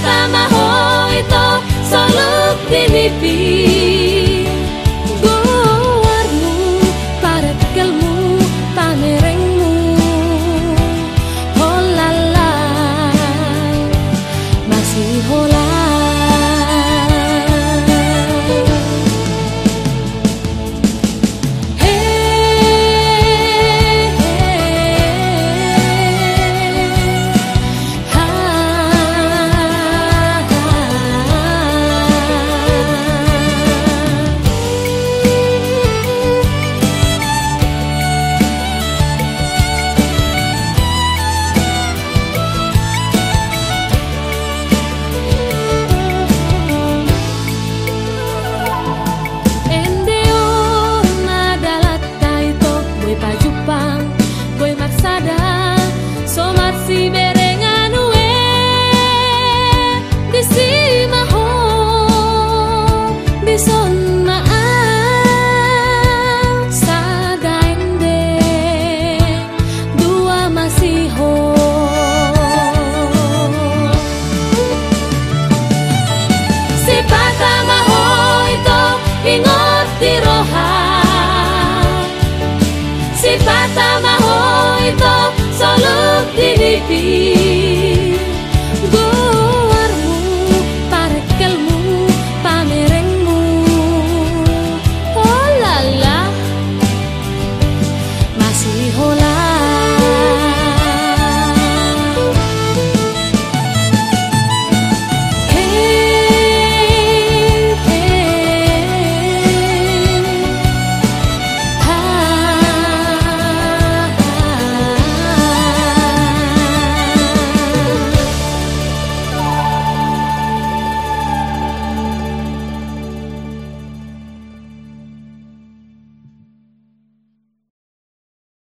pertama ho itu selalu